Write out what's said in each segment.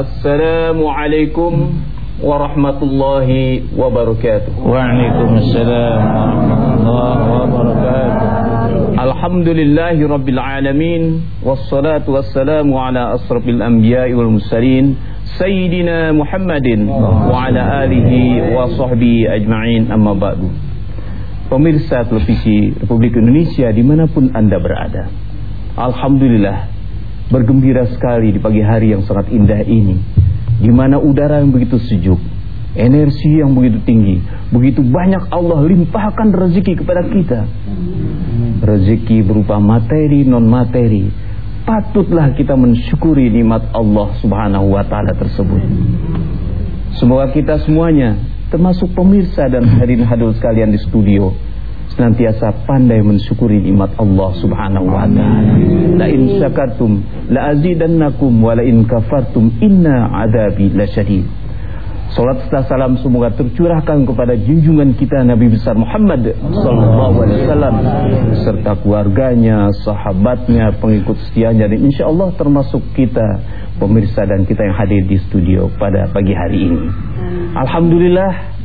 Assalamualaikum warahmatullahi wabarakatuh. Waalaikumsalam warahmatullahi wabarakatuh. Alhamdulillahi rabbil alamin wassalatu wassalamu ala asrafil anbiya'i wal mursalin sayyidina Muhammadin wa ala alihi wa sahbihi ajma'in amma ba'du. Pemirsa televisi Republik Indonesia di mana pun anda berada Alhamdulillah Bergembira sekali di pagi hari yang sangat indah ini di mana udara yang begitu sejuk, energi yang begitu tinggi, begitu banyak Allah limpahkan rezeki kepada kita. Rezeki berupa materi non materi. Patutlah kita mensyukuri nikmat Allah Subhanahu wa taala tersebut. Semoga kita semuanya termasuk pemirsa dan hadirin hadir sekalian di studio senantiasa pandai mensyukuri nikmat Allah Subhanahu wa taala. La in syakartum la azidannakum wa la in kafartum inna adabi lasyadid. Salat serta salam semoga tercurahkan kepada junjungan kita Nabi besar Muhammad sallallahu alaihi wasallam serta keluarganya, sahabatnya, pengikut setianya dan insyaallah termasuk kita pemirsa dan kita yang hadir di studio pada pagi hari ini. Alhamdulillah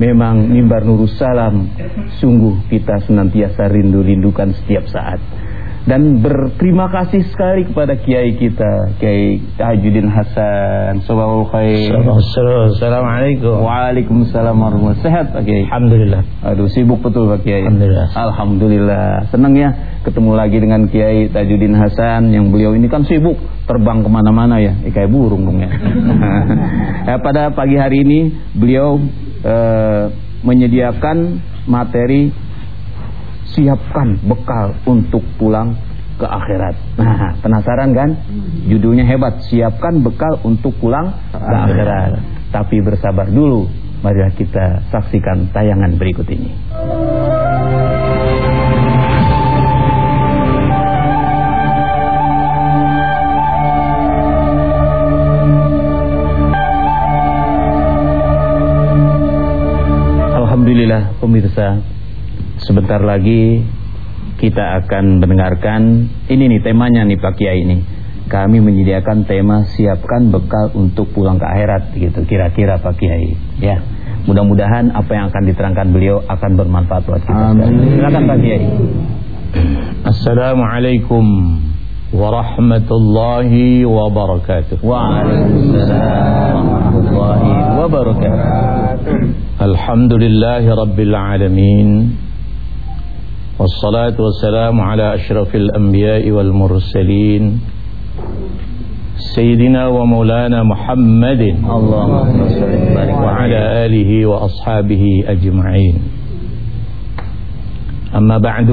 Memang mimbar nurus salam Sungguh kita senantiasa rindu-rindukan setiap saat dan berterima kasih sekali kepada kiai kita Kiai Tajuddin Hasan. Subhanallah khair. Assalamualaikum. Waalaikumsalam warahmatullahi Sehat Pak Kiai? Alhamdulillah. Aduh sibuk betul Pak Kiai. Alhamdulillah. Alhamdulillah. Senang ya ketemu lagi dengan Kiai Tajuddin Hasan Yang beliau ini kan sibuk terbang ke mana-mana ya. Eh, Kayak burung dong ya. Eh, Pada pagi hari ini beliau eh, menyediakan materi siapkan bekal untuk pulang ke akhirat. Nah, penasaran kan? Judulnya hebat, siapkan bekal untuk pulang ke akhirat. Tapi bersabar dulu. Mari kita saksikan tayangan berikut ini. Alhamdulillah pemirsa Sebentar lagi kita akan mendengarkan ini nih temanya nih Pak Kiai ini. Kami menyediakan tema siapkan bekal untuk pulang ke akhirat gitu kira-kira Pak Kiai. Ya. Mudah-mudahan apa yang akan diterangkan beliau akan bermanfaat buat kita. Amin. Silakan Pak Kiai. Assalamualaikum warahmatullahi wabarakatuh. Waalaikumsalam warahmatullahi wabarakatuh. Alhamdulillahi rabbil alamin. والصلاة والسلام على أشرف الأنبياء والمرسلين سيدنا ومولانا محمد اللهم صل وعلى آله وأصحابه أجمعين أما بعد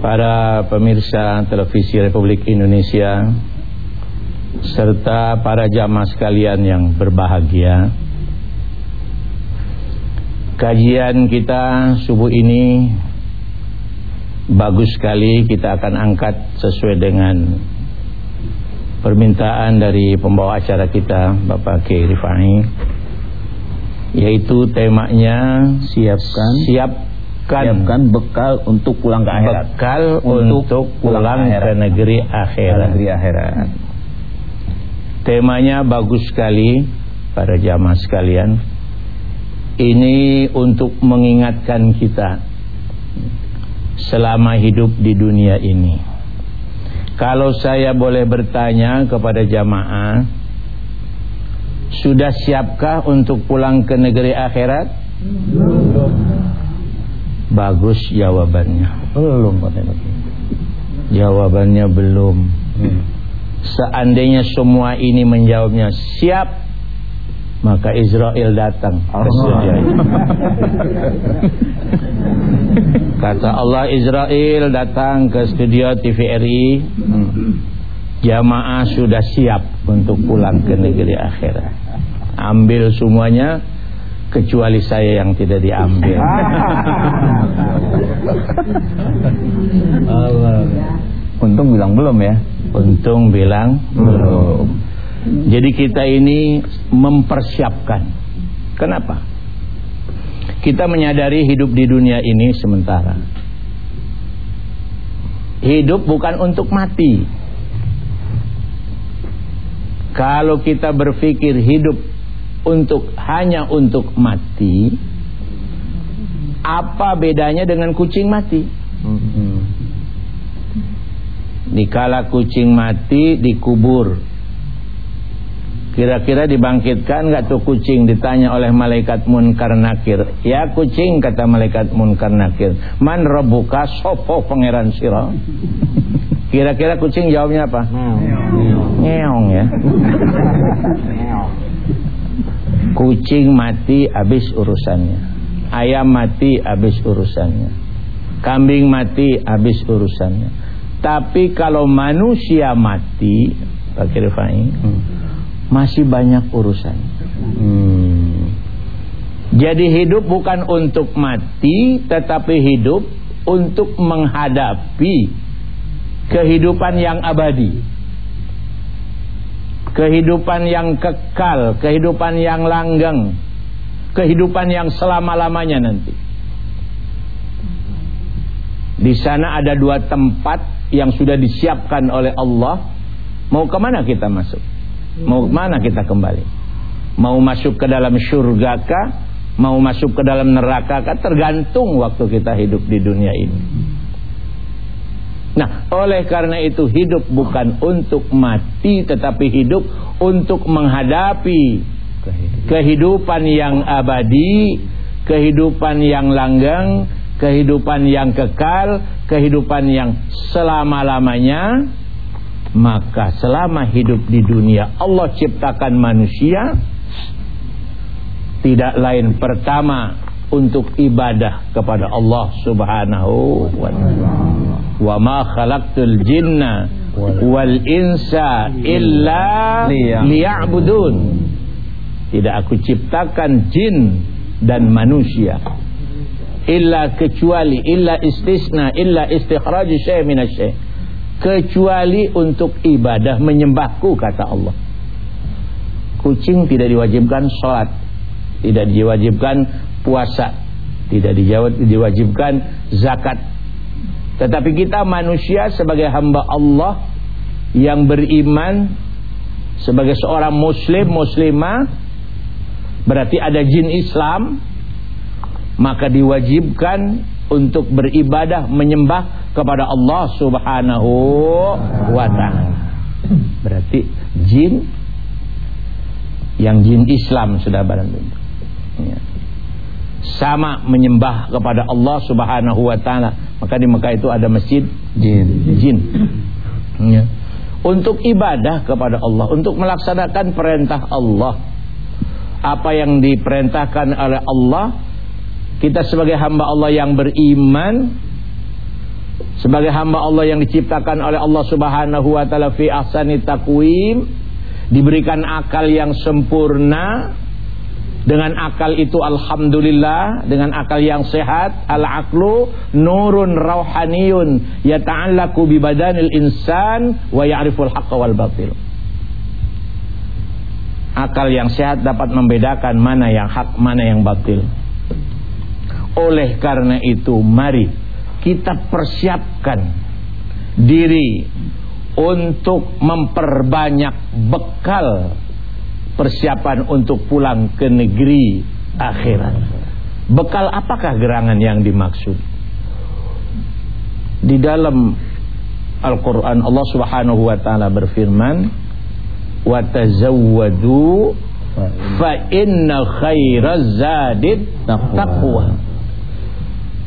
para pemirsa televisi Republik Indonesia serta para jamaah sekalian yang berbahagia Kajian kita subuh ini bagus sekali. Kita akan angkat sesuai dengan permintaan dari pembawa acara kita Bapak Kiai Rifai yaitu temanya siapkan. Siapkan siapkan bekal untuk pulang ke akhirat. Bekal untuk, untuk pulang, ke, ke negeri akhirat. Negeri akhirat. Temanya bagus sekali. Para jamaah sekalian ini untuk mengingatkan kita selama hidup di dunia ini. Kalau saya boleh bertanya kepada jamaah, sudah siapkah untuk pulang ke negeri akhirat? Belum. Bagus jawabannya. Belum, Jawabannya belum. Hmm. Seandainya semua ini menjawabnya siap maka Israel datang. Ke Kata Allah Israel datang ke studio TVRI Jamaah sudah siap untuk pulang ke negeri akhirat. Ambil semuanya Kecuali saya yang tidak diambil. Untung bilang belum ya. Untung bilang belum jadi kita ini mempersiapkan. Kenapa? Kita menyadari hidup di dunia ini sementara. hidup bukan untuk mati. Kalau kita berpikir hidup untuk hanya untuk mati, apa bedanya dengan kucing mati? Hmm. Dikala kucing mati dikubur Kira-kira dibangkitkan nggak tuh kucing ditanya oleh malaikat munkar nakir. Ya kucing kata malaikat munkar nakir. Man rebuka sopo pangeran siro. Kira-kira kucing jawabnya apa? Ngeong ya. Kucing mati habis urusannya. Ayam mati habis urusannya. Kambing mati habis urusannya. Tapi kalau manusia mati, Pak Kirifai, hmm masih banyak urusan. Hmm. Jadi hidup bukan untuk mati, tetapi hidup untuk menghadapi kehidupan yang abadi. Kehidupan yang kekal, kehidupan yang langgeng, kehidupan yang selama-lamanya nanti. Di sana ada dua tempat yang sudah disiapkan oleh Allah. Mau ke mana kita masuk? Mau mana kita kembali? Mau masuk ke dalam surga kah? Mau masuk ke dalam neraka kah? Tergantung waktu kita hidup di dunia ini. Nah, oleh karena itu hidup bukan untuk mati tetapi hidup untuk menghadapi kehidupan yang abadi, kehidupan yang langgang, kehidupan yang kekal, kehidupan yang selama-lamanya maka selama hidup di dunia Allah ciptakan manusia tidak lain pertama untuk ibadah kepada Allah Subhanahu wa taala. Wa ma khalaqtul jinna wal insa illa liya'budun. Tidak aku ciptakan jin dan manusia illa kecuali illa istisna illa istikhraj syai' min asy kecuali untuk ibadah menyembahku kata Allah. Kucing tidak diwajibkan sholat, tidak diwajibkan puasa, tidak diwajibkan zakat. Tetapi kita manusia sebagai hamba Allah yang beriman sebagai seorang muslim muslimah berarti ada jin Islam maka diwajibkan untuk beribadah menyembah kepada Allah Subhanahu wa taala. Berarti jin yang jin Islam sudah barang tentu. Ya. Sama menyembah kepada Allah Subhanahu wa taala. Maka di Mekah itu ada masjid jin. Jin. Ya. Untuk ibadah kepada Allah, untuk melaksanakan perintah Allah. Apa yang diperintahkan oleh Allah, kita sebagai hamba Allah yang beriman sebagai hamba Allah yang diciptakan oleh Allah Subhanahu wa taala fi ahsani taqwim diberikan akal yang sempurna dengan akal itu alhamdulillah dengan akal yang sehat al aqlu nurun rauhaniyun yata'allaqu bi badanil insan wa ya'riful haqqa wal batil. Akal yang sehat dapat membedakan mana yang hak mana yang batil oleh karena itu mari kita persiapkan diri untuk memperbanyak bekal persiapan untuk pulang ke negeri akhirat. Bekal apakah gerangan yang dimaksud? Di dalam Al-Qur'an Allah Subhanahu wa taala berfirman, "Wa tazawwadu fa inna khairaz zadid taqwa."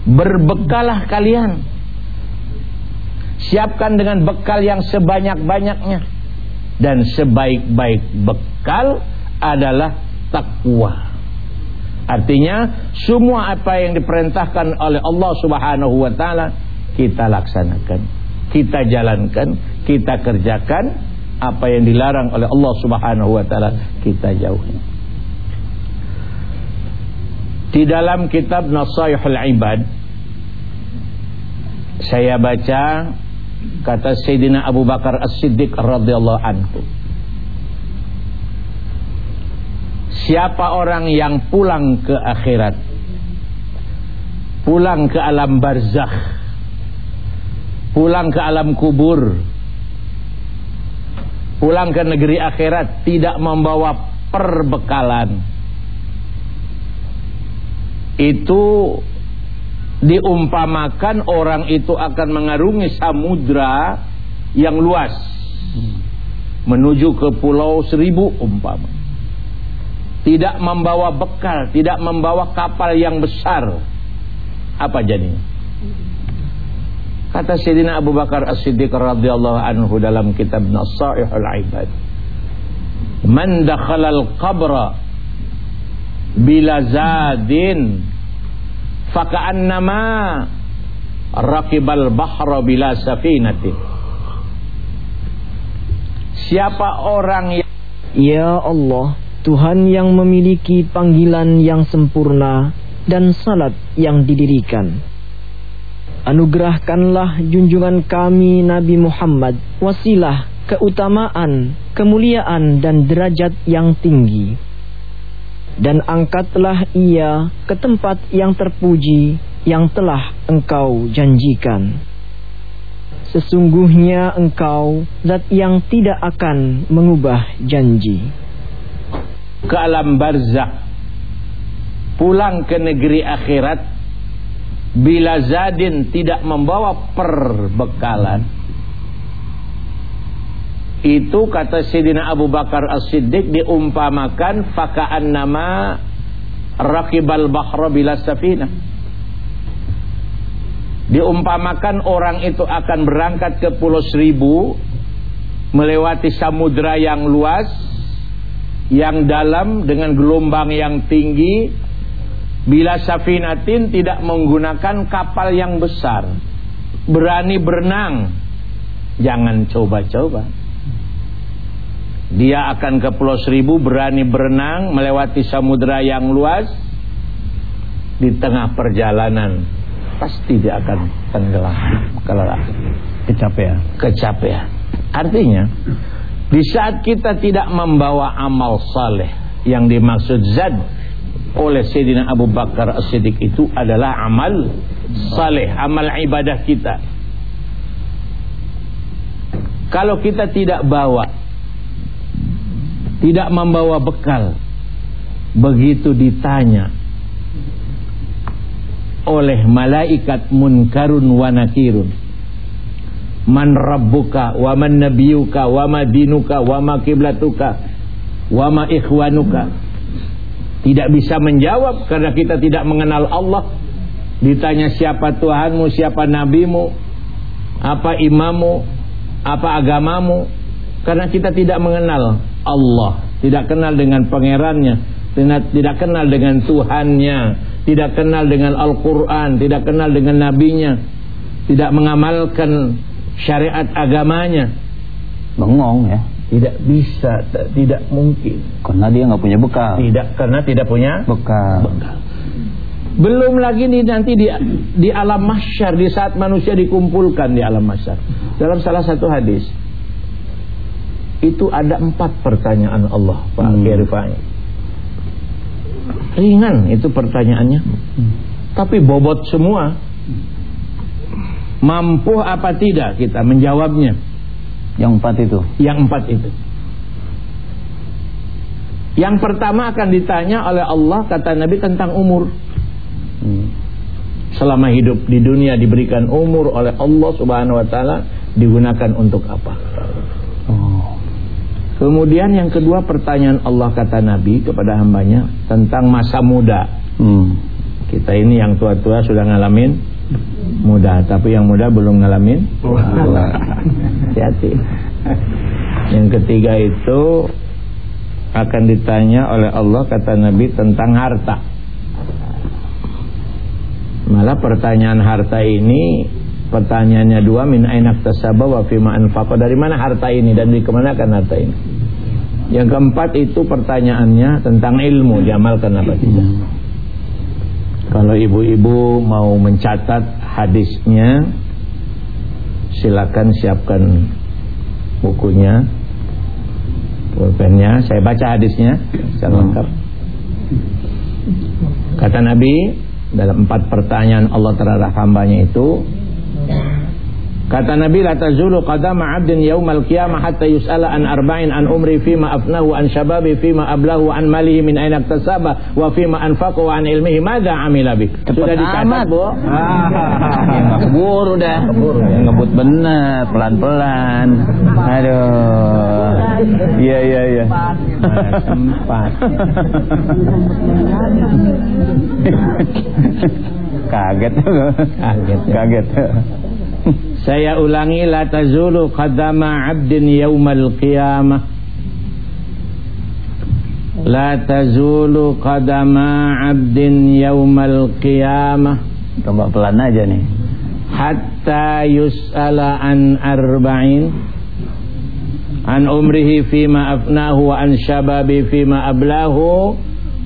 Berbekalah kalian. Siapkan dengan bekal yang sebanyak-banyaknya. Dan sebaik-baik bekal adalah takwa. Artinya semua apa yang diperintahkan oleh Allah Subhanahu wa taala kita laksanakan, kita jalankan, kita kerjakan. Apa yang dilarang oleh Allah Subhanahu wa taala kita jauhi. Di dalam kitab Nasaihul Ibad saya baca kata Sayyidina Abu Bakar As-Siddiq radhiyallahu anhu. Siapa orang yang pulang ke akhirat, pulang ke alam barzakh, pulang ke alam kubur, pulang ke negeri akhirat tidak membawa perbekalan, itu diumpamakan orang itu akan mengarungi samudra yang luas. Menuju ke pulau seribu umpama. Tidak membawa bekal tidak membawa kapal yang besar. Apa jadinya? Kata Sayyidina Abu Bakar As-Siddiq radhiyallahu anhu dalam kitab Nasaihul Ibad. Man dakhalal qabra bila zadin faka'annama rakibal bahra bila siapa orang yang Ya Allah Tuhan yang memiliki panggilan yang sempurna dan salat yang didirikan. Anugerahkanlah junjungan kami Nabi Muhammad wasilah, keutamaan, kemuliaan dan derajat yang tinggi dan angkatlah ia ke tempat yang terpuji yang telah engkau janjikan. Sesungguhnya engkau zat yang tidak akan mengubah janji. Ke alam barzak pulang ke negeri akhirat bila zadin tidak membawa perbekalan itu kata Sayyidina Abu Bakar As-Siddiq diumpamakan faka'an nama rakibal bahra bila safina. Diumpamakan orang itu akan berangkat ke pulau seribu melewati samudra yang luas yang dalam dengan gelombang yang tinggi. Bila safinatin tidak menggunakan kapal yang besar. Berani berenang. Jangan coba-coba dia akan ke Pulau Seribu berani berenang melewati samudera yang luas. Di tengah perjalanan pasti dia akan tenggelam, kelelahan, kecapean. Kecapean. Artinya, di saat kita tidak membawa amal saleh yang dimaksud zad oleh Sayyidina Abu Bakar As-Siddiq itu adalah amal saleh, amal ibadah kita. Kalau kita tidak bawa tidak membawa bekal. Begitu ditanya oleh malaikat munkarun wa nakirun. Man rabbuka wa man nabiyuka wa ma dinuka wa ma kiblatuka wa ma ikhwanuka. Tidak bisa menjawab karena kita tidak mengenal Allah. Ditanya siapa Tuhanmu siapa nabimu apa imamu apa agamamu. Karena kita tidak mengenal Allah, tidak kenal dengan pangerannya, tidak, tidak kenal dengan Tuhannya, tidak kenal dengan Al-Quran, tidak kenal dengan nabinya, tidak mengamalkan syariat agamanya. Bengong ya. Tidak bisa, tidak mungkin. Karena dia nggak punya bekal. Tidak, karena tidak punya bekal. bekal. Belum lagi nih nanti di di alam mahsyar di saat manusia dikumpulkan di alam mahsyar. Dalam salah satu hadis itu ada empat pertanyaan Allah Pak hmm. Rifai. Ringan itu pertanyaannya. Hmm. tapi bobot semua. Mampu apa tidak? Kita menjawabnya. Yang empat itu? Yang empat itu. Yang pertama akan ditanya oleh Allah kata Nabi tentang umur. Hmm. selama hidup di dunia diberikan umur oleh Allah subhanahu wa ta'ala digunakan untuk apa Kemudian yang kedua pertanyaan Allah kata Nabi kepada hambanya tentang masa muda. Hmm. Kita ini yang tua-tua sudah ngalamin muda, tapi yang muda belum ngalamin Hati-hati. Yang ketiga itu akan ditanya oleh Allah kata Nabi tentang harta. Malah pertanyaan harta ini Pertanyaannya dua min ainak tasaba wa fima anfaqa. Dari mana harta ini dan di ke mana kan harta ini? Yang keempat itu pertanyaannya tentang ilmu, diamalkan apa tidak? Kalau ibu-ibu mau mencatat hadisnya, silakan siapkan bukunya, pulpennya. Saya baca hadisnya secara lengkap. Kata Nabi dalam empat pertanyaan Allah terhadap hambanya itu Kata Nabi la tazulu qadama 'abdin yaumal qiyamah hatta yus'ala an arba'in an umri fima afnahu an shababi fima ablahu an malihi min aina iktasaba wa fima anfaqa wa an ilmihi madza amila bi. Sudah dicatat, Bu. Keburu dah. Ngebut bener, pelan-pelan. Aduh. Iya iya iya. Sempat. Kaget. Kaget. Kaget. Saya ulangi la tazulu qadama 'abdin yaumal qiyamah. La tazulu qadama 'abdin yaumal qiyamah. Coba pelan aja nih. Hatta yus'ala an arba'in an umrihi fima afnahu wa an syababi fima ablahu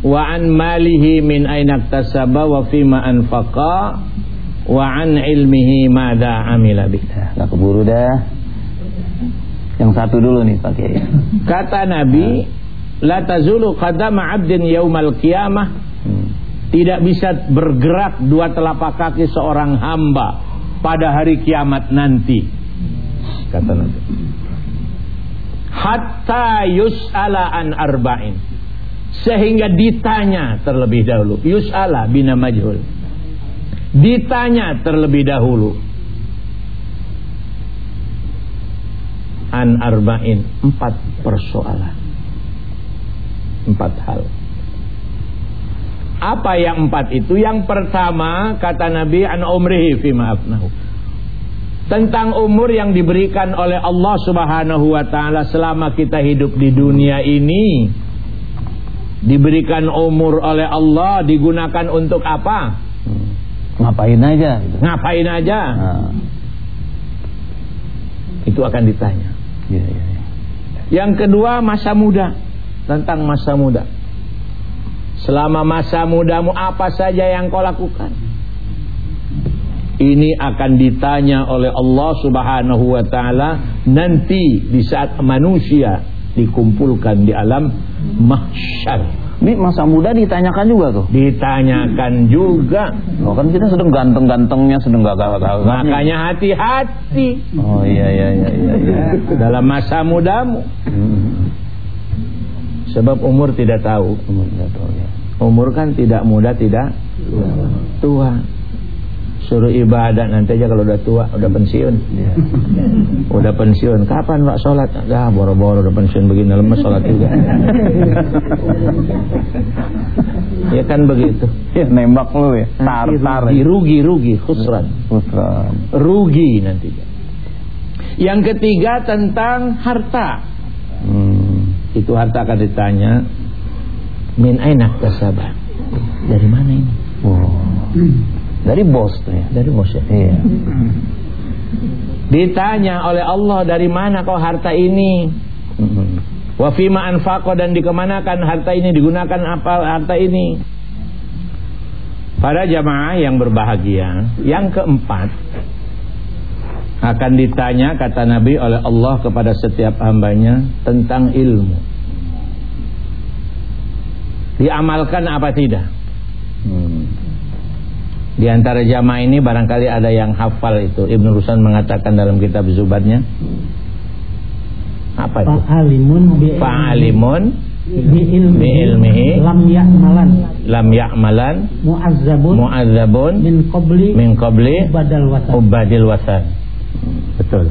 wa an malihi min aina iktasaba wa fima anfaqa wa an ilmihi madza amila bih. Enggak keburu dah. Yang satu dulu nih Pak Kiai. Kata Nabi, la tazulu qadama 'abdin yaumal qiyamah. Hmm. Tidak bisa bergerak dua telapak kaki seorang hamba pada hari kiamat nanti. Kata Nabi. Hatta yus'ala an arba'in. Sehingga ditanya terlebih dahulu. Yus'ala bina majhul ditanya terlebih dahulu. An arba'in empat persoalan. Empat hal. Apa yang empat itu? Yang pertama kata Nabi an umrihi fi ma'afnahu tentang umur yang diberikan oleh Allah Subhanahu wa taala selama kita hidup di dunia ini. Diberikan umur oleh Allah digunakan untuk apa Ngapain aja gitu. Ngapain aja nah. Itu akan ditanya ya, ya, ya. Yang kedua masa muda Tentang masa muda Selama masa mudamu apa saja yang kau lakukan Ini akan ditanya oleh Allah subhanahu wa ta'ala Nanti di saat manusia dikumpulkan di alam mahsyar ini masa muda ditanyakan juga tuh. Ditanyakan juga. Oh kan kita sedang ganteng-gantengnya, sedang gagah-gagah. Makanya hati-hati. Oh iya iya iya iya. iya. Dalam masa mudamu. Hmm. Sebab umur tidak tahu. Umur tidak tahu ya. Umur kan tidak muda, tidak tua suruh ibadah nanti aja kalau udah tua udah pensiun. Yeah. udah pensiun. Kapan pak sholat? Ah boro-boro udah pensiun begini lemes sholat juga. Ya kan begitu. Ya nembak lu ya tar tar rugi rugi rugi khusran. Khusran. Rugi nanti. Yang ketiga tentang harta. Hmm. itu harta akan ditanya min ainak kasabah dari mana ini? Oh. Dari bos tuh ya. Dari bos ya. Iya. Ditanya oleh Allah dari mana kau harta ini? Wa fima anfaqo dan dikemanakan harta ini digunakan apa harta ini? Para jamaah yang berbahagia, yang keempat akan ditanya kata Nabi oleh Allah kepada setiap hambanya tentang ilmu. Diamalkan apa tidak? Hmm. Di antara jamaah ini barangkali ada yang hafal itu. Ibn Rusan mengatakan dalam kitab Zubatnya. Apa itu? Fa'alimun Fa'alimun bi ilmihi lam ya'malan. Lam ya'malan. Mu'azzabun mu'azzabun min qabli min qabli ubadal wasan. ubadil wasan. Betul.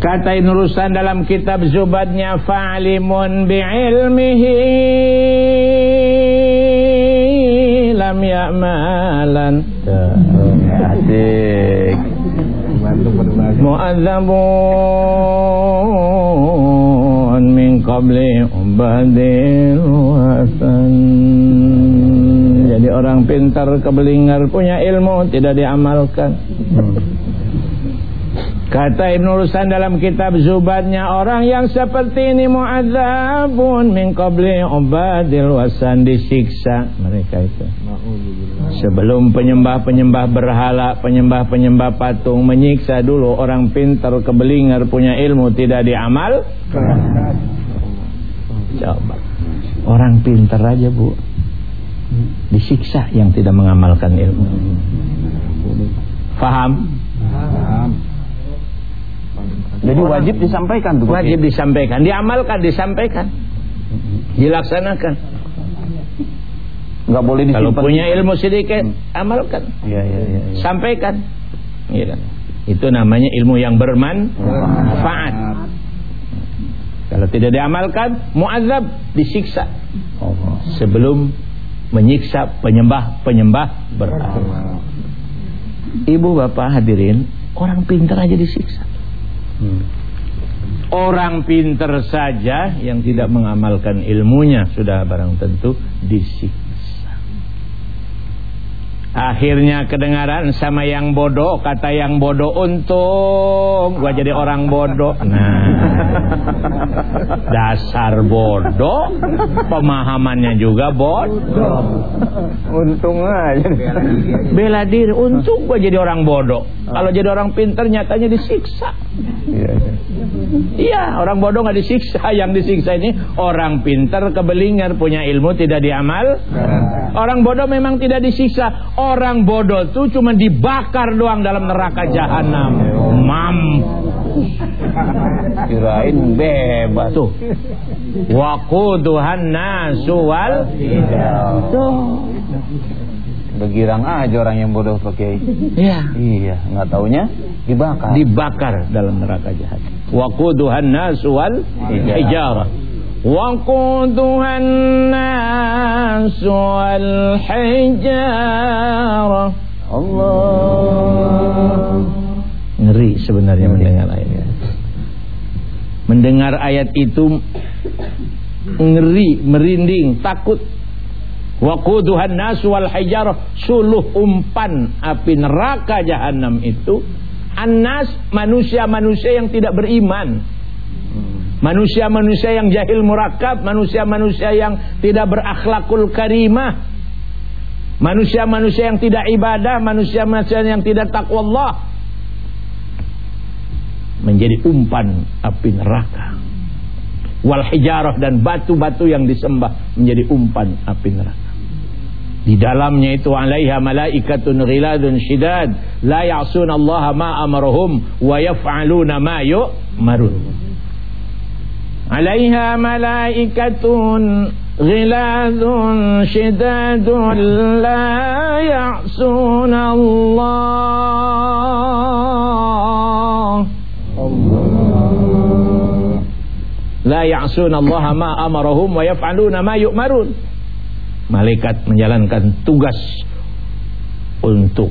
Kata Ibn Rusan dalam kitab Zubatnya fa'alimun bi ilmihi lam ya'malan. Asik mu'adzabun min qabli ubadil wasan jadi orang pintar kebelingar punya ilmu tidak diamalkan. Kata Ibn Rusan dalam kitab Zubatnya Orang yang seperti ini mu'adzabun Min qabli ubadil wasan Disiksa mereka itu Sebelum penyembah-penyembah berhala Penyembah-penyembah patung Menyiksa dulu orang pintar kebelingar Punya ilmu tidak diamal. Coba. Orang pintar aja bu. Disiksa yang tidak mengamalkan ilmu. Faham? Faham. Jadi wajib disampaikan tuh. Wajib disampaikan, diamalkan, disampaikan, dilaksanakan. Nggak boleh Kalau disimpan. punya ilmu sedikit, amalkan, Iya iya iya. iya. sampaikan. Iya. Itu namanya ilmu yang bermanfaat. Kalau tidak diamalkan, muazab disiksa Allah. sebelum menyiksa penyembah-penyembah berhala. Ibu bapak hadirin, orang pintar aja disiksa. Hmm. Orang pintar saja yang tidak mengamalkan ilmunya sudah barang tentu disiksa. Akhirnya kedengaran sama yang bodoh Kata yang bodoh untung Gua jadi orang bodoh. Nah. Dasar bodoh. Pemahamannya juga bodoh. Untung aja. Bela diri Untung gua jadi orang bodoh. Kalau jadi orang pintar nyatanya disiksa. Iya iya. Iya orang bodoh nggak disiksa. Yang disiksa ini Orang pintar kebelingan Punya ilmu tidak diamal. Orang bodoh memang tidak disiksa. Orang bodoh tuh cuma dibakar doang dalam neraka jahanam. Mampus. Kirain bebas. Tuh. Waquduhan nasu wal Tuh. Begirang aja orang yang bodoh Pak Kiai. Ya. Iya, nggak taunya dibakar. Dibakar dalam neraka jahanam. Waquduhan nasu wal hijarah. وقودها الناس والحجارة Allah. Ngeri sebenarnya mendengar ayat Mendengar ayat itu ngeri, merinding, takut. Waquduhan nas wal hijarah suluh umpan api neraka jahanam itu annas manusia-manusia yang tidak beriman. Manusia-manusia yang jahil murakab, manusia-manusia yang tidak berakhlakul karimah. Manusia-manusia yang tidak ibadah, manusia-manusia yang tidak takwa Allah. Menjadi umpan api neraka. Wal hijarah dan batu-batu yang disembah menjadi umpan api neraka. Di dalamnya itu alaiha malaikatun ghiladun syidad la ya'suna Allah ma amarahum wa yaf'aluna ma yu'marun. Malaikatun ghiladun syidadun la ya'suna Allah La ya'suna Allah ma amarahum wa yaf'aluna ma yu'marun. Malaikat menjalankan tugas untuk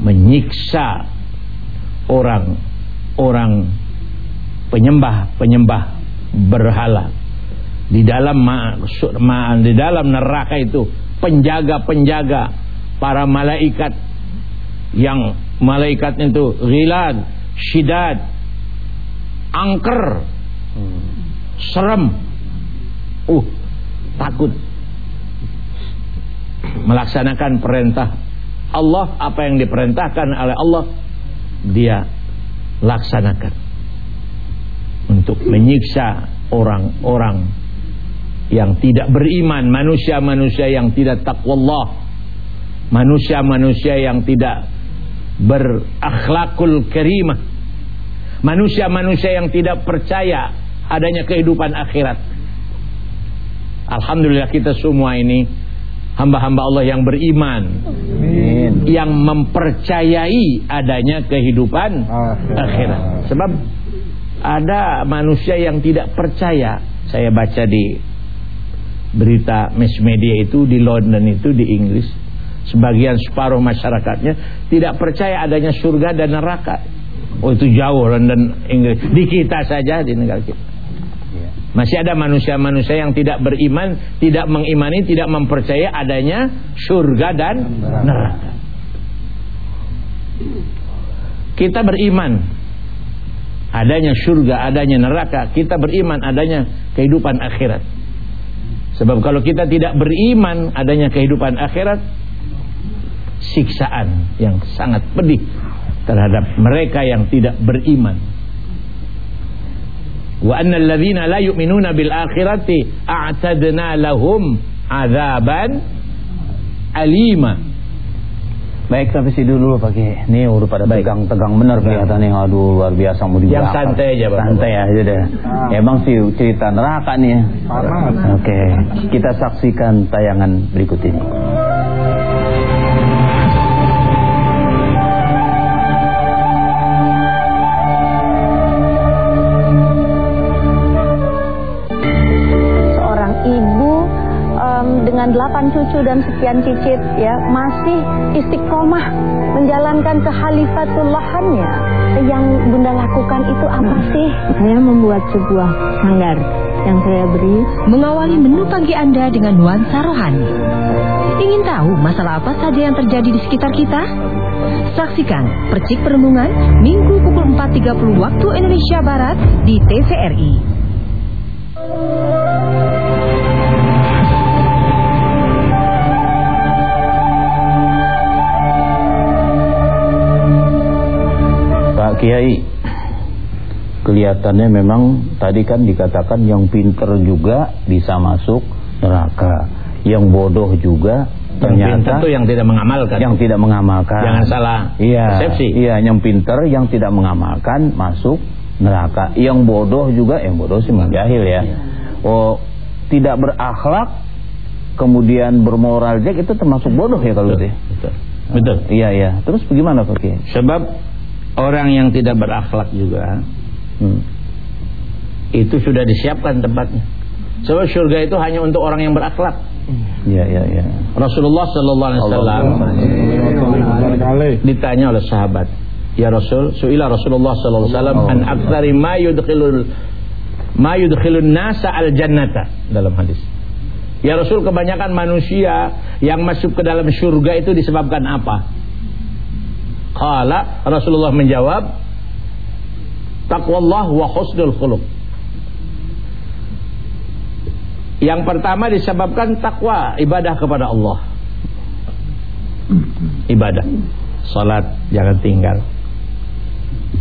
menyiksa orang-orang penyembah-penyembah berhala. Di dalam ma, ma, di dalam neraka itu penjaga-penjaga para malaikat yang malaikat itu ghilad, syidad, angker, serem, uh takut. Melaksanakan perintah Allah apa yang diperintahkan oleh Allah dia laksanakan untuk menyiksa orang-orang yang tidak beriman. Manusia-manusia yang tidak takwa Allah manusia-manusia yang tidak berakhlakul karimah. Manusia-manusia yang tidak percaya adanya kehidupan akhirat. Alhamdulillah kita semua ini hamba-hamba Allah yang beriman. Amin. yang mempercayai adanya kehidupan akhirat. Sebab ada manusia yang tidak percaya. Saya baca di berita mass media itu di London itu di Inggris, sebagian separuh masyarakatnya tidak percaya adanya surga dan neraka. Oh itu jauh London Inggris. Di kita saja di negara kita. Masih ada manusia-manusia yang tidak beriman, tidak mengimani, tidak mempercaya adanya surga dan neraka. Kita beriman adanya surga, adanya neraka. Kita beriman adanya kehidupan akhirat. Sebab kalau kita tidak beriman adanya kehidupan akhirat, siksaan yang sangat pedih terhadap mereka yang tidak beriman. Wa annal ladzina la yu'minuna bil akhirati a'tadna lahum adzaban alima. Baik sampai situ dulu Pak Kiai. Ini udah pada tegang-tegang bener kelihatannya. Aduh luar biasa mau Yang dibahas. santai aja, Pak. Santai aja deh. Emang sih cerita neraka nih ya. Oke, kita saksikan tayangan berikut ini. Cucu dan sekian cicit ya masih istiqomah menjalankan kehalifatullahannya yang bunda lakukan itu apa sih saya membuat sebuah sanggar yang saya beri mengawali menu pagi Anda dengan nuansa rohani. Ingin tahu masalah apa saja yang terjadi di sekitar kita? Saksikan Percik Perenungan Minggu pukul 4.30 waktu Indonesia Barat di TVRI. Kiai Kelihatannya memang Tadi kan dikatakan yang pinter juga Bisa masuk neraka Yang bodoh juga Yang pintar Ternyata itu yang tidak mengamalkan. yang tidak mengamalkan Jangan salah Iya, persepsi. Iya, yang pinter yang tidak mengamalkan masuk neraka. Yang bodoh juga, yang bodoh sih menjahil ya. Oh, tidak berakhlak kemudian bermoral jelek itu termasuk bodoh ya kalau itu. ya? Betul. Betul. Iya, iya. Terus bagaimana Pak Kiai? Sebab orang yang tidak berakhlak juga Hmm. itu sudah disiapkan tempatnya. Sebab surga itu hanya untuk orang yang berakhlak. Iya, iya, iya. Rasulullah sallallahu alaihi wasallam ditanya oleh sahabat, "Ya Rasul, suila Rasulullah sallallahu alaihi wasallam an aktsari ma yudkhilul ma yudkhilun nasa al jannata" dalam hadis. Ya Rasul, kebanyakan manusia yang masuk ke dalam surga itu disebabkan apa? Qala Rasulullah menjawab, "Taqwallah wa husnul khuluq." Yang pertama disebabkan takwa, ibadah kepada Allah. Ibadah. Salat jangan tinggal.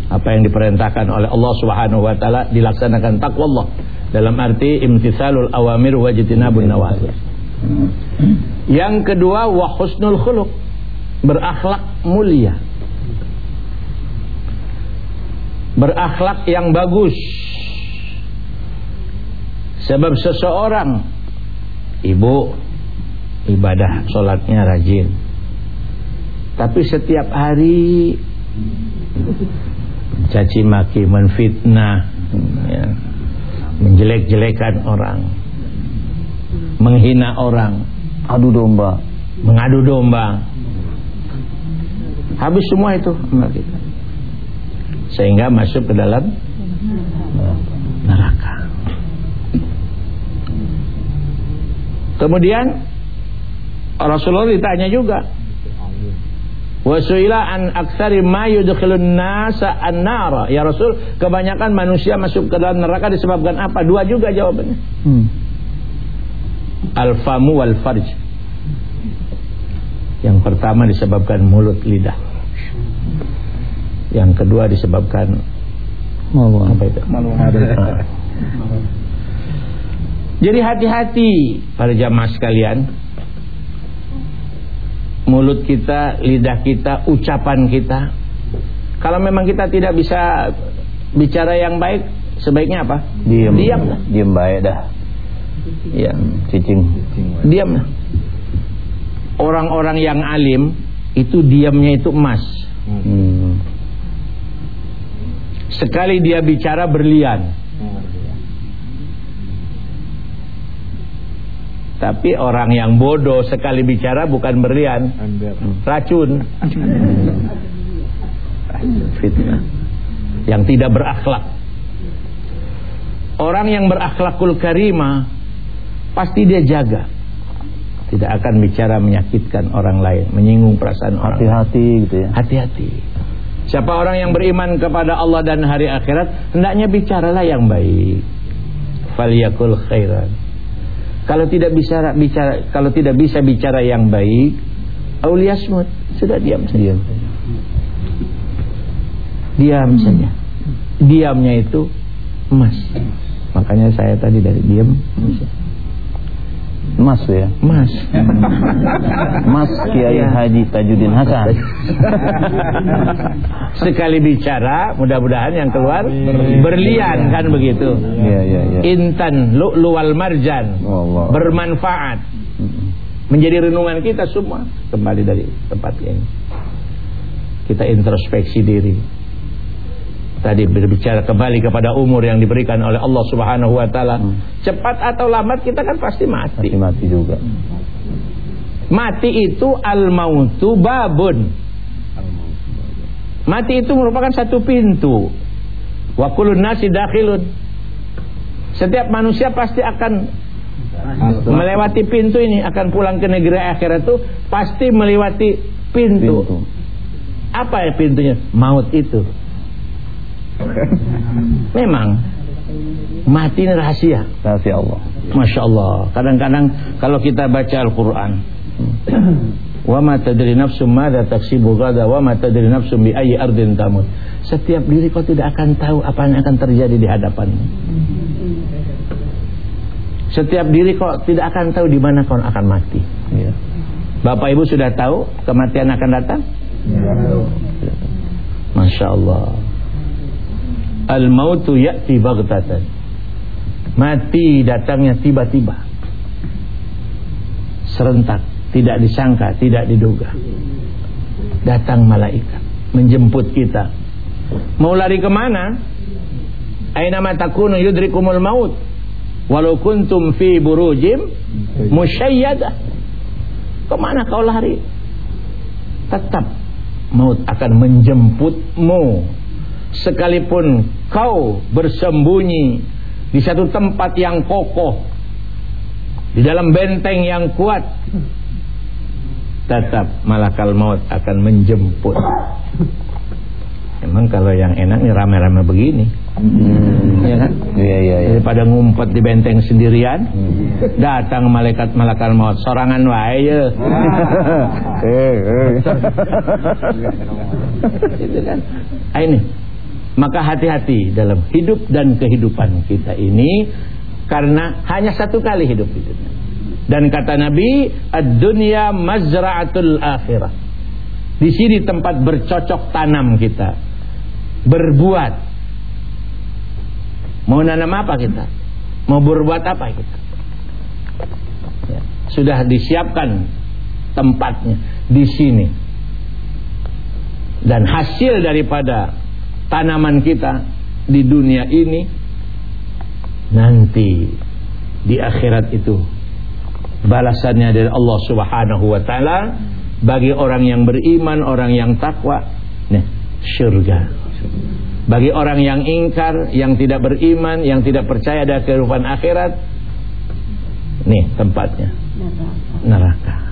Apa yang diperintahkan oleh Allah Subhanahu wa taala dilaksanakan takwa Allah. Dalam arti imtithalul awamir wa jitinabun nawahi. Yang kedua wa husnul khuluq. Berakhlak mulia. Berakhlak yang bagus. Sebab seseorang ibu ibadah sholatnya rajin, tapi setiap hari caci maki, menfitnah, ya, menjelek-jelekan orang, menghina orang, Adu domba. mengadu domba. Habis semua itu kita. Sehingga masuk ke dalam neraka. Kemudian Rasulullah ditanya juga. Wasuila an aktsari ma yudkhilun nasa an-nara. Ya Rasul, kebanyakan manusia masuk ke dalam neraka disebabkan apa? Dua juga jawabannya. Hmm. Al-famu wal farj. Yang pertama disebabkan mulut lidah. Yang kedua disebabkan Malu. apa itu? Jadi hati-hati para jamaah sekalian. Mulut kita, lidah kita, ucapan kita. Kalau memang kita tidak bisa bicara yang baik, sebaiknya apa? Diam. Diam lah. Diam baik dah. Ya, Cicing. diam lah. Orang-orang yang alim itu diamnya itu emas. Hmm. Sekali dia bicara berlian. Tapi orang yang bodoh sekali bicara bukan berlian, racun. Fitnah. Yang tidak berakhlak. Orang yang berakhlakul karimah pasti dia jaga. Tidak akan bicara menyakitkan orang lain, menyinggung perasaan orang. Hati-hati gitu ya. Hati-hati. Siapa orang yang beriman kepada Allah dan hari akhirat, hendaknya bicaralah yang baik. Faliyakul khairan. Kalau tidak bisa bicara, kalau tidak bisa bicara yang baik, auliasmut, sudah diam saja. Diam. Diam saja. Diamnya itu emas. Makanya saya tadi dari diam. Mas ya. Mas. Mas Kiai Ya. Haji Tajuddin Hasan. Sekali bicara, mudah-mudahan yang keluar berlian kan begitu. Iya iya iya. Intan lu'lu wal marjan. Allah. Bermanfaat. Menjadi renungan kita semua kembali dari tempat ini. Kita introspeksi diri. Tadi berbicara kembali kepada umur yang diberikan oleh Allah Subhanahu wa taala. Cepat atau lambat kita kan pasti mati. Mati mati juga. Mati itu al-mautu babun. Mati itu merupakan satu pintu. Wa kullun nasi dakhilun. Setiap manusia pasti akan melewati pintu ini, akan pulang ke negeri akhirat itu pasti melewati pintu. Pintu. Apa ya pintunya? Maut itu. Memang mati ini rahasia. Rahasia Allah. Masya Allah. Kadang-kadang kalau kita baca Al-Quran. Wa ma tadri nafsum madza taksibu gada wa ma tadri nafsum bi ayyi ardin tamut. Setiap diri kau tidak akan tahu apa yang akan terjadi di hadapanmu. Setiap diri kau tidak akan tahu di mana kau akan mati. Iya. Bapak Ibu sudah tahu kematian akan datang? Masya Allah. Al-mautu ya'ti baghtatan. Mati datangnya tiba-tiba. Serentak, tidak disangka, tidak diduga. Datang malaikat menjemput kita. Mau lari ke mana? Aina ma takunu yudrikumul maut. Walau kuntum fi burujim musyayyadah. Ke mana kau lari? Tetap maut akan menjemputmu sekalipun kau bersembunyi di satu tempat yang kokoh di dalam benteng yang kuat tetap malakal maut akan menjemput. Emang kalau yang enak nih rame-rame begini. Ya kan? Iya iya iya. daripada ngumpet di benteng sendirian datang malaikat malakal maut. Sorangan wae ya. Eh eh. gitu kan? Ah, ini maka hati-hati dalam hidup dan kehidupan kita ini karena hanya satu kali hidup itu dan kata Nabi ad-dunya mazra'atul akhirah. Di sini tempat bercocok tanam kita berbuat. Mau nanam apa kita? Mau berbuat apa kita? Ya, sudah disiapkan tempatnya di sini. Dan hasil daripada tanaman kita di dunia ini nanti di akhirat itu balasannya dari Allah Subhanahu wa taala bagi orang yang beriman, orang yang takwa, nah surga. Bagi orang yang ingkar, yang tidak beriman, yang tidak percaya ada kehidupan akhirat, nih tempatnya neraka.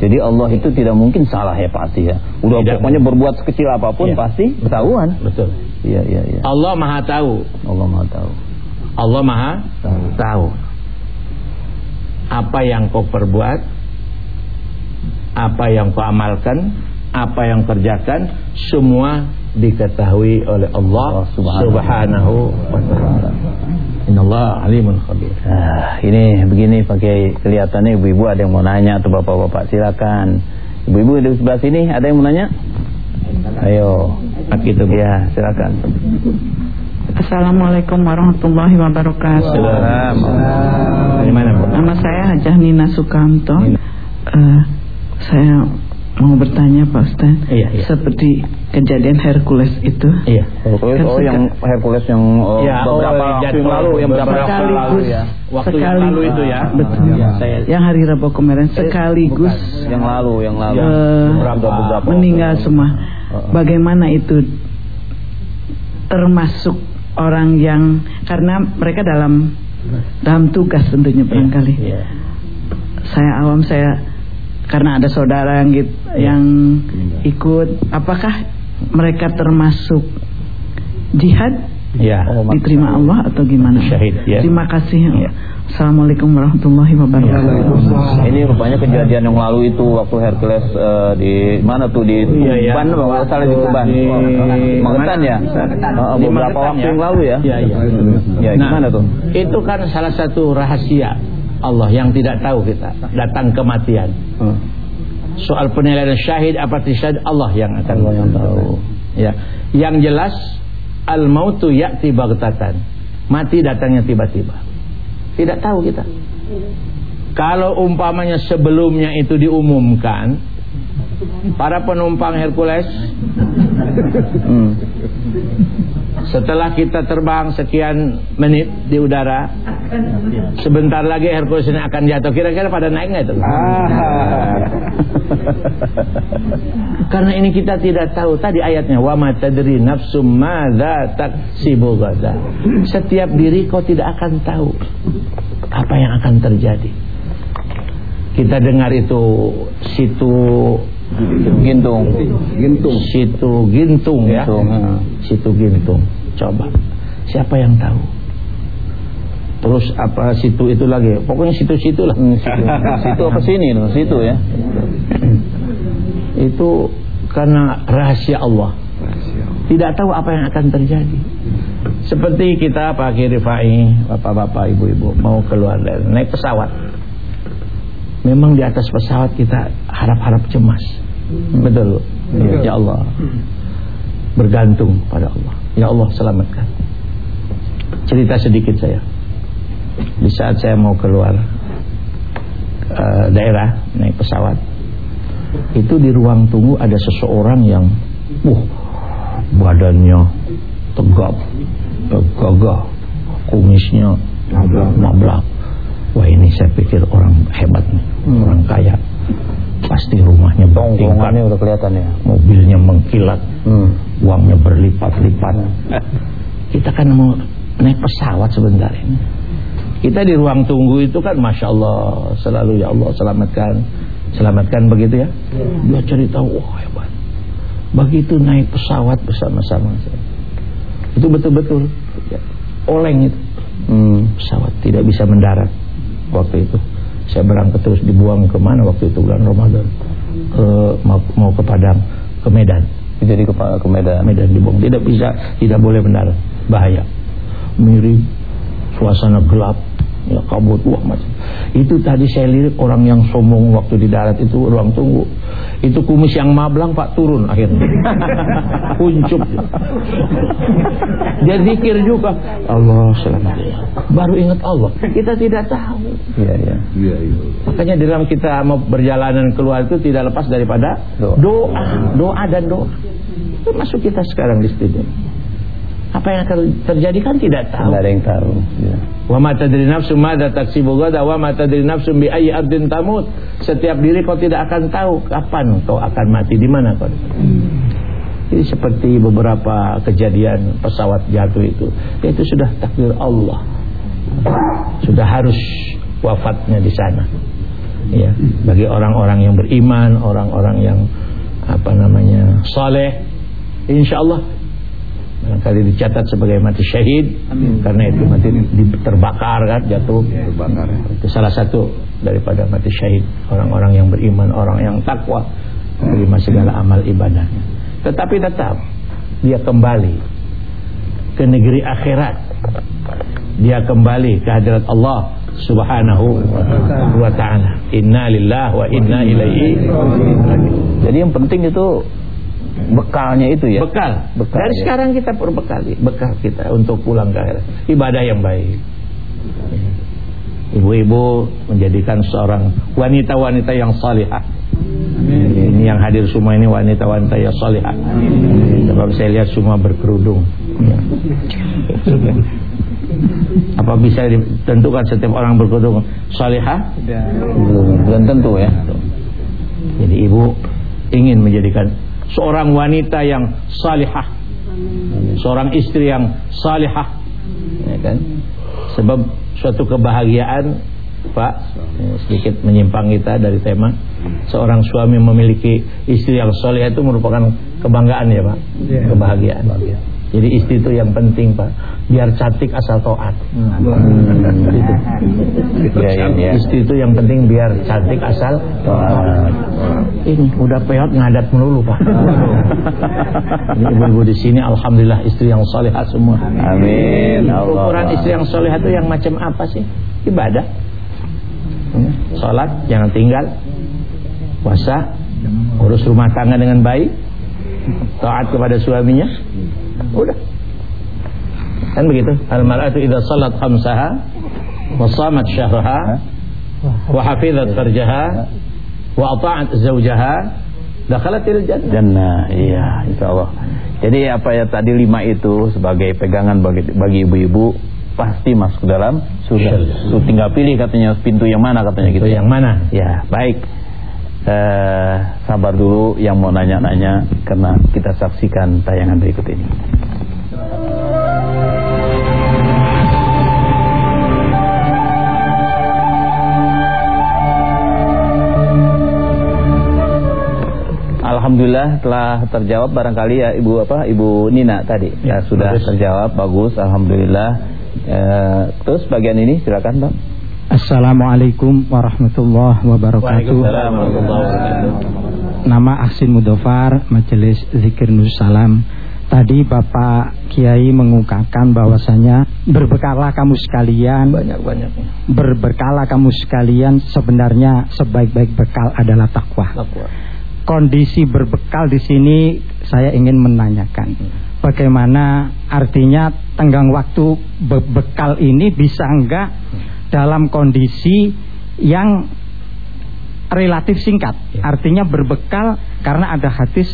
Jadi Allah itu tidak mungkin salah ya pasti ya. Udah Tidak pokoknya berbuat sekecil apa pun Iya. pasti ketahuan. Betul. Iya iya iya. Allah Maha tahu. Allah Maha tahu. Allah Maha Tahu. tahu apa yang kau perbuat, apa yang kau amalkan, apa yang kerjakan, semua diketahui oleh Allah Allah Subhanahu wa taala. Innallaha alimun khabir. Ah, ini begini pakai kelihatannya ibu-ibu ada yang mau nanya atau bapak-bapak silakan. Ibu-ibu di sebelah sini ada yang mau nanya? Ayo. Gitu. Ya, silakan. Assalamualaikum warahmatullahi wabarakatuh. Salam. Dari mana, Bu? Nama saya Hajah Nina Sukamto. Eh, saya mau bertanya Pak Ustaz. Iya, iya. Seperti kejadian Hercules itu. Iya. Hercules, oh Kan yang Hercules yang oh, Ya, oh, beberapa waktu jadwal. yang lalu yang beberapa waktu lalu Sekaligus ya. Waktu yang lalu itu ya. Betul. Ya, saya Yang hari Rabu kemarin sekaligus Yang lalu, yang lalu. eh, Beberapa beberapa meninggal waktu. semua. Bagaimana itu termasuk orang yang karena mereka dalam dalam tugas tentunya barangkali. Iya. Saya awam saya karena ada saudara yang gitu, yang ikut apakah mereka termasuk jihad Ya. diterima Allah atau gimana? Syahid, ya. Terima kasih. Ya. Assalamualaikum warahmatullahi wabarakatuh. Ini rupanya kejadian yang lalu itu waktu Hercules eh, di mana tuh di Iya, iya. Tuban kalau nggak salah di Tuban. Di- Magetan ya? Oh, beberapa waktu ya. yang lalu ya. Iya, iya. Ya, Nah, gimana tuh? Itu kan salah satu rahasia Allah yang tidak tahu kita datang kematian. Hmm. Soal penilaian syahid apa tidak Allah yang akan Allah yang tahu. Ya, yang jelas al mautu ya'ti baghtatan. Mati datangnya tiba-tiba. Tidak tahu kita. Kalau umpamanya sebelumnya itu diumumkan, para penumpang Hercules Hmm. setelah kita terbang sekian menit di udara, sebentar lagi Hercules ini akan jatuh. Kira-kira pada naik nggak itu? Karena ini kita tidak tahu tadi ayatnya wa ma tadri nafsum madza taksibu ghadan. Setiap diri kau tidak akan tahu apa yang akan terjadi. Kita dengar itu situ Gintung. Gintung. situ Gintung ya. Gintung. Situ Gintung. Coba. Siapa yang tahu? Terus apa situ itu lagi? Pokoknya situ-situ lah. Hmm, situ. situ apa sini tuh? Situ ya. itu karena rahasia Allah. Tidak tahu apa yang akan terjadi. Seperti kita Pak Kirifai, bapak-bapak, ibu-ibu mau keluar dari naik pesawat. Memang di atas pesawat kita harap-harap cemas. Betul. Ya Allah. Bergantung pada Allah. Ya Allah selamatkan. Cerita sedikit saya. Di saat saya mau keluar eh, daerah naik pesawat, itu di ruang tunggu ada seseorang yang, uh, badannya tegap, gagah, kumisnya mablak. Wah ini saya pikir orang hebat nih, orang kaya. Pasti rumahnya bertingkat, udah kelihatan ya. mobilnya mengkilat, Hmm. uangnya berlipat-lipat. Kita kan mau naik pesawat sebentar ini. Kita di ruang tunggu itu kan Masya Allah Selalu ya Allah selamatkan. Selamatkan begitu ya? Dia cerita wah hebat. Begitu naik pesawat bersama-sama. Itu betul-betul. Ya, Oleng itu. Hmm. Pesawat tidak bisa mendarat Waktu itu. Saya berangkat terus dibuang ke mana waktu itu bulan Ramadan. Ke, mau, mau ke Padang Ke Medan. Jadi ke, ke Medan. Medan dibuang. Tidak bisa tidak boleh mendarat. Bahaya. Mirip suasana gelap ya kabut wah macam. Itu tadi saya lirik orang yang sombong waktu di darat itu ruang tunggu. Itu kumis yang mablang pak turun akhirnya. Kuncup. Dia zikir juga. Allah selamat. Baru ingat Allah. Kita tidak tahu. Iya, iya. Iya, iya. makanya dalam kita mau berjalanan keluar itu tidak lepas daripada Doa. doa. Doa dan doa. Termasuk kita sekarang di studio apa yang akan terjadi kan tidak tahu Nggak ada yang tahu. Iya. Wa ma tadri nafsum madza taksibu ghadan wa ma tadri nafsum bi ayyi ardin tamut. Setiap diri kau tidak akan tahu kapan kau akan mati di mana kau. Jadi seperti beberapa kejadian pesawat jatuh itu, itu sudah takdir Allah. Sudah harus wafatnya di sana. Ya, bagi orang-orang yang beriman, orang-orang yang apa namanya? saleh, insyaallah barangkali dicatat sebagai mati syahid. Karena itu mati di- terbakar kan jatuh. Terbakar. itu salah satu daripada mati syahid. Orang-orang yang beriman orang yang takwa menerima segala amal ibadahnya. Tetapi tetap dia kembali ke negeri akhirat. Dia kembali ke hadirat Allah subhanahu wa ta'ala. Inna lillahi wa inna ilaihi Jadi yang penting itu bekalnya itu ya. bekal. Bekal, Dari ya. sekarang kita berbekali bekal kita untuk pulang ke akhirat. Ibadah yang baik. Ibu-ibu menjadikan seorang wanita-wanita yang salihah. Ini yang hadir semua ini wanita-wanita yang salihah. Sebab saya lihat semua berkerudung. Ya. Apa bisa ditentukan setiap orang berkerudung salihah? Belum, belum tentu ya. Jadi ibu ingin menjadikan seorang wanita yang salihah, seorang istri yang salihah, ya kan? Sebab suatu kebahagiaan, Pak, ya, sedikit menyimpang kita dari tema. Seorang suami memiliki istri yang salihah itu merupakan kebanggaan ya, Pak, kebahagiaan. Jadi istri itu yang penting, Pak. Biar cantik asal taat. Itu. Ya, ya, ya. Istri itu yang penting biar cantik asal taat. Ini udah peot ngadat melulu pak. Ini ibu-ibu di sini alhamdulillah istri yang solehah semua. Amin. Ukuran istri yang solehah itu yang macam apa sih? Ibadah. Salat jangan tinggal. Puasa, urus rumah tangga dengan baik. Taat kepada suaminya. Udah. Kan begitu. Al-mar'atu idza salat khamsaha wa shamat syahraha wa hafizat farjaha wa ata'at zawjaha dakhalatil jannah. Jannah, iya, insyaallah. Jadi apa ya tadi lima itu sebagai pegangan bagi bagi ibu-ibu pasti masuk dalam surga. Tinggal pilih katanya pintu yang mana katanya gitu. Pintu yang mana? Ya, baik. Eh, sabar dulu yang mau nanya-nanya karena kita saksikan tayangan berikut ini. Alhamdulillah telah terjawab barangkali ya Ibu apa Ibu Nina tadi ya, sudah bagus. terjawab bagus Alhamdulillah Eh, terus bagian ini silakan Bang Assalamualaikum warahmatullahi wabarakatuh. Waalaikumsalam warahmatullahi wabarakatuh. Nama Aksin Mudofar, Majelis Zikir Nursalam. Tadi Bapak Kiai mengungkapkan bahwasanya berbekallah kamu sekalian, Banyak-banyak. berbekallah kamu sekalian sebenarnya sebaik-baik bekal adalah takwa. Takwa. Kondisi berbekal di sini saya ingin menanyakan bagaimana artinya tenggang waktu be- bekal ini bisa enggak dalam kondisi yang relatif singkat. Artinya berbekal karena ada hadis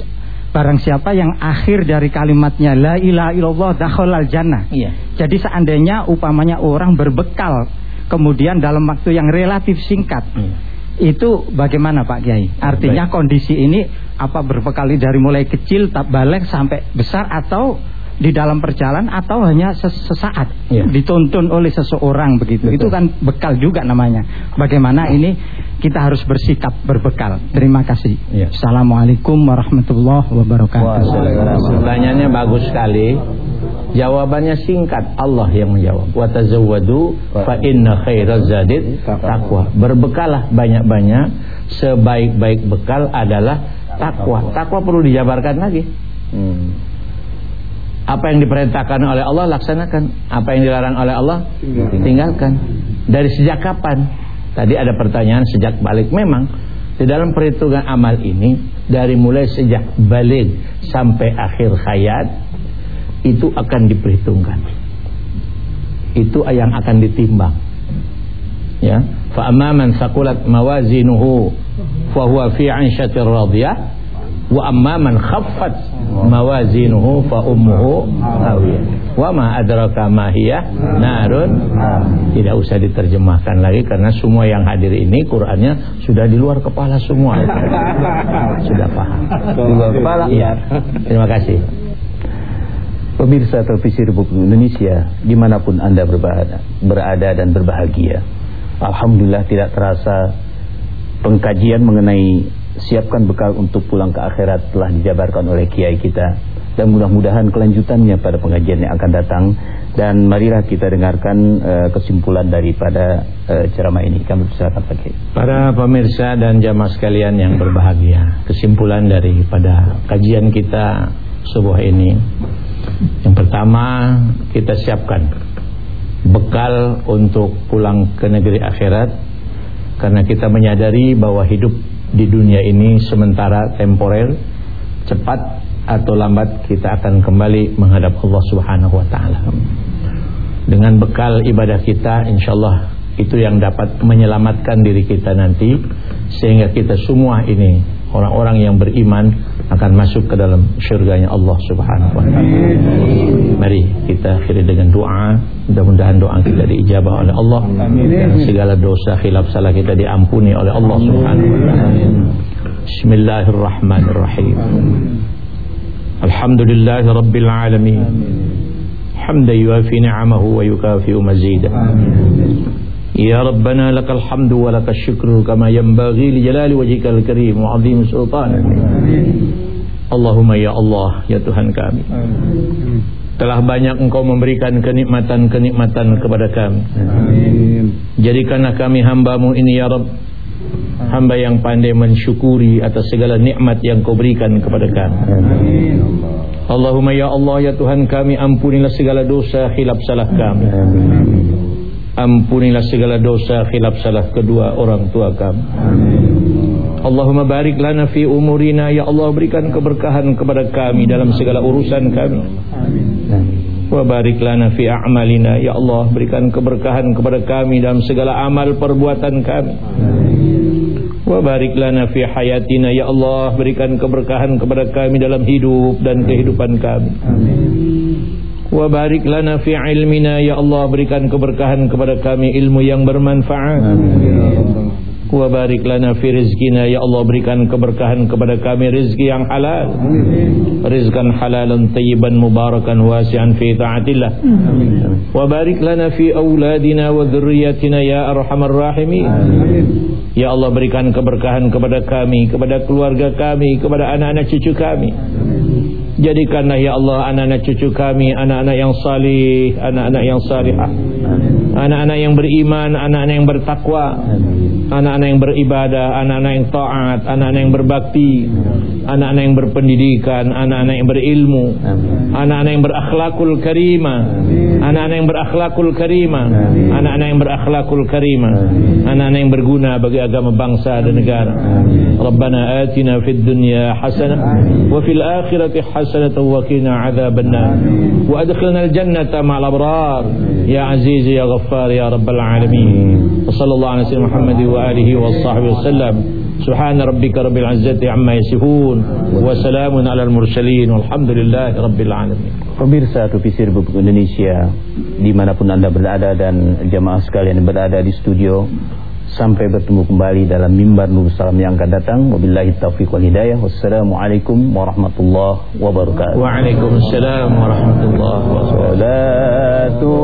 barang siapa yang akhir dari kalimatnya la ilaha illallah dakhalal jannah. Iya. Jadi seandainya upamanya orang berbekal kemudian dalam waktu yang relatif singkat Iya. itu bagaimana Pak Kiai? Artinya kondisi ini apa berbekal dari mulai kecil tak balik sampai besar atau di dalam perjalanan atau hanya ses- sesaat Iya. dituntun oleh seseorang begitu. Betul. Itu kan bekal juga namanya. Bagaimana ini kita harus bersikap berbekal. Terima kasih. Iya. Assalamualaikum warahmatullahi wabarakatuh. Pertanyaannya bagus sekali. Jawabannya singkat, Allah yang menjawab. Wa tazawwadu fa inna khairaz zadid taqwa. Berbekalah banyak-banyak, sebaik-baik bekal adalah takwa. Takwa perlu dijabarkan lagi. Hmm. Apa yang diperintahkan oleh Allah laksanakan, apa yang dilarang oleh Allah tinggalkan. Dari sejak kapan? Tadi ada pertanyaan sejak balik. Memang di dalam perhitungan amal ini dari mulai sejak balik sampai akhir hayat itu akan diperhitungkan. Itu yang akan ditimbang. Ya, fa amma man saqulat mawazinuhu fa huwa fi 'aishatir radiyah wa amma man khaffat mawazinuhu fa ummuhu hawiyah wa ma adraka ma hiya narun. Tidak usah diterjemahkan lagi karena semua yang hadir ini Qur'annya sudah di luar kepala semua. Sudah paham. Di luar kepala? iya. Terima kasih. Pemirsa televisi Republik Indonesia di mana pun anda berada, berada dan berbahagia Alhamdulillah tidak terasa pengkajian mengenai siapkan bekal untuk pulang ke akhirat telah dijabarkan oleh kiai kita dan mudah-mudahan kelanjutannya pada pengajian yang akan datang dan marilah kita dengarkan eh, kesimpulan daripada eh, ceramah ini kami persilakan Kiai. Para pemirsa dan jamaah sekalian yang berbahagia, kesimpulan daripada kajian kita subuh ini. Yang pertama, kita siapkan bekal untuk pulang ke negeri akhirat karena kita menyadari bahwa hidup di dunia ini sementara temporer, cepat atau lambat kita akan kembali menghadap Allah Subhanahu wa taala. Dengan bekal ibadah kita insyaallah itu yang dapat menyelamatkan diri kita nanti sehingga kita semua ini orang-orang yang beriman akan masuk ke dalam syurganya Allah Subhanahu wa taala. Mari kita akhiri dengan doa. Mudah-mudahan doa kita diijabah oleh Allah dan segala dosa khilaf salah kita diampuni oleh Allah Subhanahu wa taala. Bismillahirrahmanirrahim. Alhamdulillahirabbil alamin. Hamdan yuafi ni'amahu wa yukafi mazidah. Amin. يا ربنا لك الحمد ولك الشكر كما ينبغي لجلال وجهك الكريم وعظيم سلطانك Allahumma ya Allah ya Tuhan kami telah banyak engkau memberikan kenikmatan-kenikmatan kepada kami jadikanlah kami hambamu ini ya Rabb hamba yang pandai mensyukuri atas segala nikmat yang kau berikan kepada kami Allahumma ya Allah ya Tuhan kami ampunilah segala dosa khilaf salah kami Ampunilah segala dosa khilaf salah kedua orang tua kami. Allahumma barik lana fi umurina ya Allah berikan keberkahan kepada kami dalam segala urusan kami. Wa barik lana fi a'malina ya Allah berikan keberkahan kepada kami dalam segala amal perbuatan kami. Wa barik lana fi hayatina ya Allah berikan keberkahan kepada kami dalam hidup dan kehidupan kami. Wa barik lana fi ilmina ya Allah berikan keberkahan kepada kami ilmu yang bermanfaat. Wa barik lana fi rizkina ya Allah berikan keberkahan kepada kami rezeki yang halal. Rizqan halalan tayyiban mubarakan wasi'an fi taatillah. Wa barik lana fi auladina wa dhurriyyatina ya arhamar rahimin. Ya Allah berikan keberkahan kepada kami, kepada keluarga kami, kepada anak-anak cucu kami. Jadikanlah ya Allah anak-anak cucu kami anak-anak yang salih, anak-anak yang salihah. Anak-anak yang beriman, anak-anak yang bertakwa anak-anak yang beribadah, anak-anak yang taat, anak-anak yang berbakti, anak-anak yang berpendidikan, anak-anak yang berilmu, anak-anak yang berakhlakul karimah, anak-anak yang berakhlakul karimah, anak-anak yang berakhlakul karimah, anak-anak yang berguna bagi agama bangsa dan negara. Rabbana atina fid dunya hasanah wa fil akhirati hasanatan wa qina adzabannar wa adkhilna jannata ma'al abrar. Ya aziz ya ghaffar ya rabbal alamin. وصلى الله على سيدنا محمد وآله وصحبه وسلم سبحان ربك رب العزة عما يصفون وسلام على المرسلين والحمد لله رب العالمين Pemirsa Televisi Republik Indonesia dimanapun anda berada dan jamaah sekalian yang berada di studio Sampai bertemu kembali dalam mimbar Nur Salam yang akan datang. Wabillahi taufiq wal hidayah. Wassalamualaikum warahmatullahi wabarakatuh. Waalaikumsalam warahmatullahi wabarakatuh.